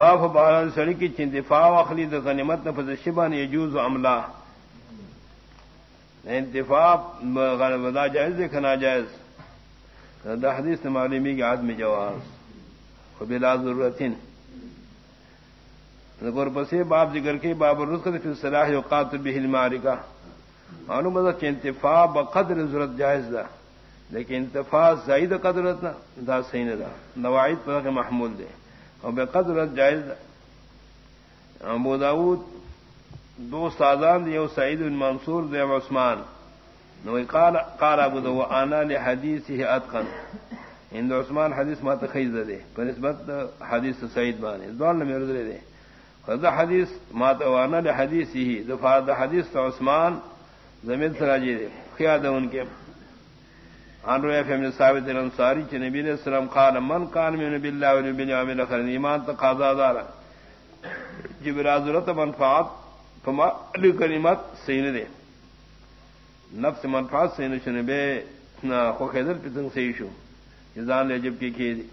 If باران سڑی کی چندفاع اخلی د غنیمت نفذ شبان یجوز عملہ. انتفاع ودا جائز دیکھنا جائز. دا حدیث معلومی کی آدمی جواز. و بلا ضرورت غور پسے باب ذکر کے باب الرسخت فی صلاح اوقات به المعرکہ معلوم مدد انتفاع بقدر ضرورت جائز دا. لیکن انتفاع زائد قدرت نہ دا صحیح نہ دا. نواعد پر محمول دے. اور بے قدر جائز ابو داود، دو سازان یو سعید بن منصور دے عثمان۔ نو قال قال ابو دو انا لحديثه اتقن ان عثمان حدیث ما تخیز دے پر نسبت حدیث سعید بانے دوال نے میرے دے خدا حدیث ما تو انا لحديثه دفع حدیث عثمان زمین سراجی دے خیاد ان کے عن روح فهم ثابت الانصاری چ نبی علیہ السلام قال، من كان من بالله وباليوم الاخر ایمان تقاضا دار جب رازرت منفعت فما کلمات سین دے نفس منفعت سین چنے بے نہ خو خیدر پتن سی شو۔ جزان لے جب کی کی دی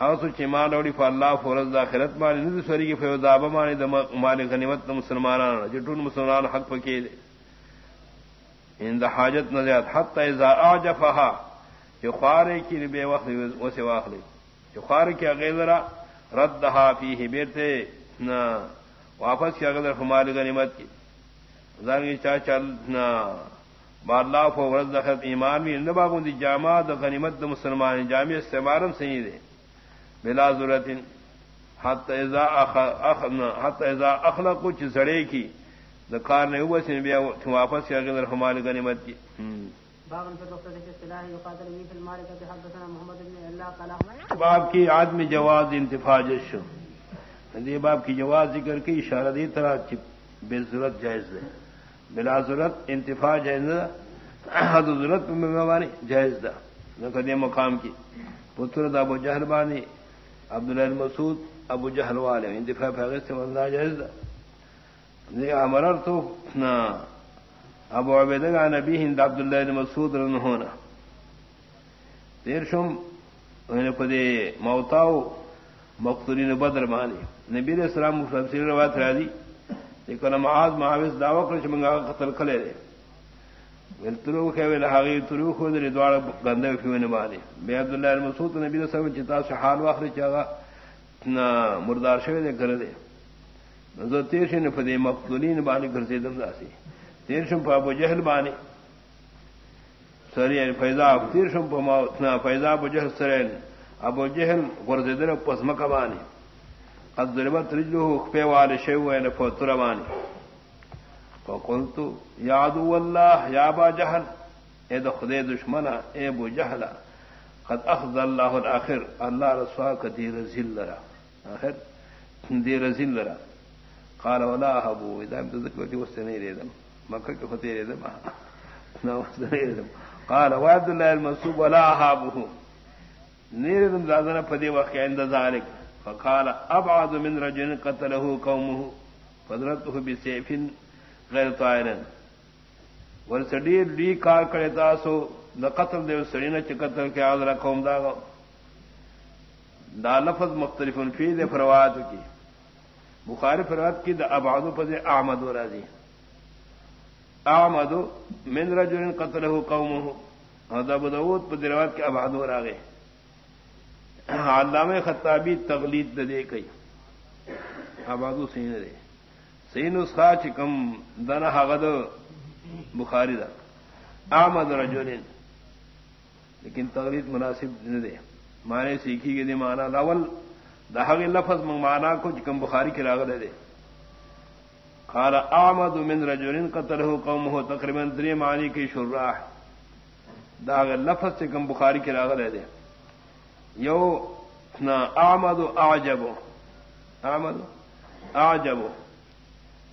او سو چمان اوڑی فاللہ فرض داخرت مانی، ندی سوری کی فیوضاب مانی دا مال غنیمت مسلمانان۔ جٹون مسلمان حق پکی دے ان حاجت نہ زیاد حت اذا اعجفها جو خوارے کی بے وقت وسے واخلی جو خوار کی غیرا ردها فيه بیرتے. نہ واپس کیا غیر ہماری غنیمت کی. زان کی چا چل نہ بالله فو ورز دخل ایمان بھی نہ باغوں دی جامع د غنیمت د مسلمان جامع استعمارم صحیح دے بلا ضرورت حت اذا اخ حت اذا اخلق کچھ زڑے کی کار نے وہ سن بیا واپس کیا کہ ہماری غنیمت کی۔ باب کی آدمی جواز انتفاع جشو یہ باب کی جواز ذکر کی اشارہ دی طرح بے ضرورت جائز ہے۔ بلا ضرورت انتفاع جائز حد ضرورت میں جائز دا۔ نہ مقام کی۔ پتر ابو جہل بانی عبداللہ مسعود ابو جہل والے انتفاع فیغت سے جائز دا۔ امرر تو ابو عبید نبی ہند عبد اللہ مسعود ہونا تیر پدے موتاؤ مخترین بدر مانی نبی السلام روایت را دی لیکن معاذ معاوض دعوی کر چمنگا قتل کھلے دے۔ کہ ترو خود ری دوار گندے نے مانی بے عبداللہ نبی السلام چتا سے حال واخر چاگا مردار شوی دے کر دے۔ نظر تیرشن فدے مقتولین بانی گھر دم داسی تیرشم پا ابو جہل بانی سری فیضا تیرشم پا فیضا ابو جہل سرین ابو جہل غرز در پس مکہ بانی قد ضربت رجلو خفے والے شیو این فوتر بانی فقلتو، یا عدو اللہ، یا ابا جہل، اے دا خدے دشمنا اے ابو جہلا قد اخذ اللہ الاخر، اللہ رسوا کا دیر زل لرا. آخر، دیر زل لرا. قال ولا ابو اذا تذكرت وسني ريدم مكه كفتي ريدم نا وسني ريدم قال وعبد الله المسوب ولا ابو نيرم زادنا فدي وقت عند ذلك. فقال ابعد من رجل قتله قومه. فضرته بسيف غير طائر. ورسدیر لی کار کرے تاسو. نہ قتل دے سڑینا چ قتل کے آدرا قوم دا دا لفظ مختلف فی دے فروات کی. بخاری فرات کی دا ابادو پد احمد و راضی احمد من رجل قتل ہو قوم ہو ادب پد روات کے اباد و راگے علامہ خطابی تغلید دے کئی۔ آبادو سین دے۔ سین اسخا چکم دن حغد بخاری دا۔ احمد رجل لیکن تغلید مناسب نہ دے۔ مانے سیکھی گئی مانا لاول دہگ لفظ مانا کو کم بخاری کی راغ دے دے قال احمد من رجل قتل ہو قوم ہو تقریباً دری معنی کی شراح داغ لفظ سے کم بخاری کی راغ دے دے یو نہ آمد آجب آمد آجب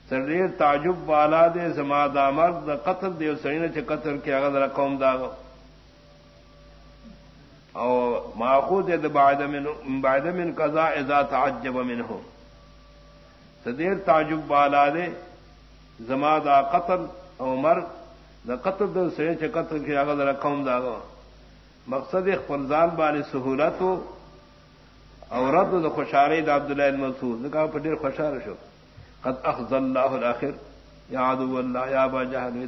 سردیر تعجب والا دے زما دامر دا قتل دے سرین چ قتل کی اغد قوم داغ او ماخوذ بعد من بعد من قضاء اذا تعجب منه. صدیر تعجب بالا دے زما دا قتل او مر دا قتل دا سین چ قتل کی اگر رقم دا مقصد خپلزان باندې سہولت اور رد د خوشحالی د عبداللہ المسود نے کہا پٹیر خوشحال شو. قد اخذ اللہ الاخر. یا عدو اللہ یا با جہل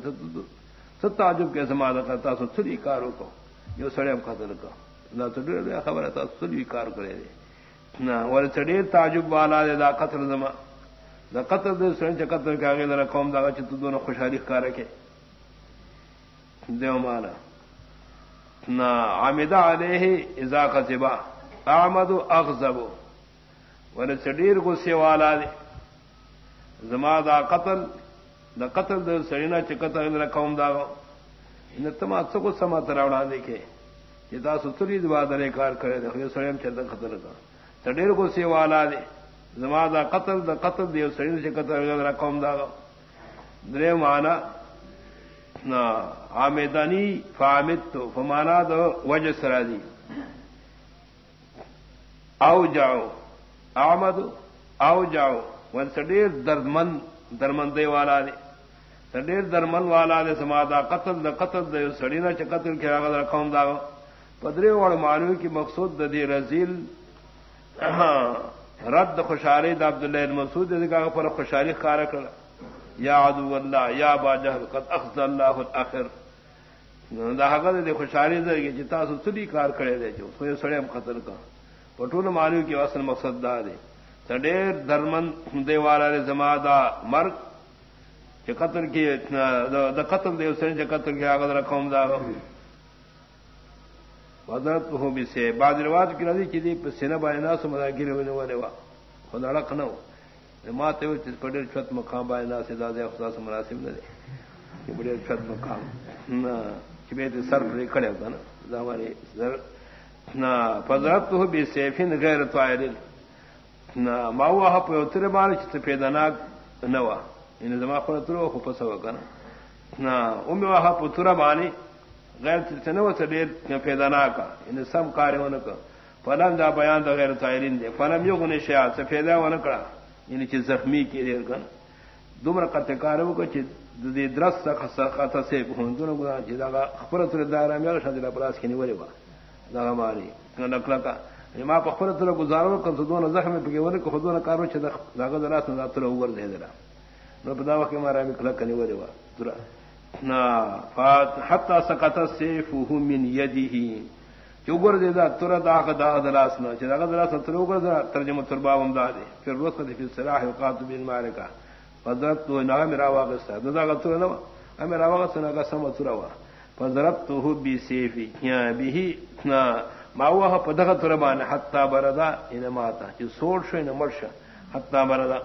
ست تعجب کے سمادا کرتا سو سری کارو کو جو سڑے ہم قتل کا نہ تو ڈر خبر ہے سری کار کرے دے نہ اور سڑے تعجب والا دے دا قتل زما. دا قتل دے سڑے چ قتل کے آگے قوم دا چ تو دونوں خوشحالی کار رکھے دیو مالا نہ عامدہ علیہ اذا قصبا احمد اغزب ور چڈیر غصے والا دے زما دا قتل دا قتل دا سڑینا چکتل قوم دا ان تما سکو سما تراوڑا دیکھے یہ ستری دبادر کار کرے دے سڑیم چلتا قتل کا۔ چڈیر غصے والا دے۔ زما دا قتل دا قتل دے سڑینا چکتل قوم دا درے مانا نا آمدانی فامد تو فمانا دو وجہ سرا دی۔ او جاؤ آمد او جاؤ، ون سڑیر سڈیر درمن درمندے والا نے سڈیر درمن والا دے نے سمادا قتل د قتل دے سڑینا چ قتل کیا گا رقم دا پدرے وڑ مانو کی مقصود ددی رزیل رد خوشحالی د عبد اللہ مسعود کا پر خوشحالی کار کر یا عدو اللہ یا با جہل قد اخذ اللہ الاخر. دا حقت دے خوشحالی دے جتا سو سلی کار کرے دے جو سوے سڑے ہم قتل کا پٹول مانو کی اصل مقصد دا دے سڈیر درمن دے والا نے زما دا مرگ کہ قتل کی دا قتل دے اسے جو قتل کی آگد رقم دا حضرت ہو بھی سے بعض رواج کی ندی کی دی سینہ بائنا سے مدا گرے ہونے والے وا. خدا رکھ نہ ماتے ہوئے چیز پڑے چھت مقام بائنا سے دادے خدا سے مناسب نہ دے. بڑے چھت مقام. نہ چبے سر کھڑے ہوتا نا. ہمارے نہ پذرت ہو بھی سیفن غیر طائر. نہ ماوا پتر بار چت پیدنا نوا ان یعنی زما پتر ہو پس وکنا نہ ام واہ پتر بانی غیر چنو سدیر پیدنا کا ان یعنی سم کارے ون کا فلم دا بیان دا غیر طائرین دے. فلم یو گنے شیا سے سفیدا ون کڑا ان یعنی چ زخمی کی دیر کن. دومره قطع یعنی کارو کو چې د درس څخه څخه څه په هندونو غوا چې دا خبره تر دارا مې شاده لا پلاس کې نیولې و دا ماری. نکلا کا ما په خپل تر گزارو کوم دونه زخم په کې ونه کو خودونه کارو چې داغه درات نه تر وګور دی درا نو په دا وخت ما را مې کله کني وره وا تر حتا سقط سيفه من يده جو ګور دی دا، تر دا دا دلاس نه چې داغه دلاس تر وګور دا ترجمه تر باوم دا دی پر روز کدي په صلاح وقات بن مالکا فضرت تو نه میرا واغسته دا دا تر نه امر واغسته نه سم تر وا. فضرت تو بي سيفي يا به ما وہ پدغ تربان حتا بردا ان ماتا جو سوڑ شو ان مرشا حتا بردا.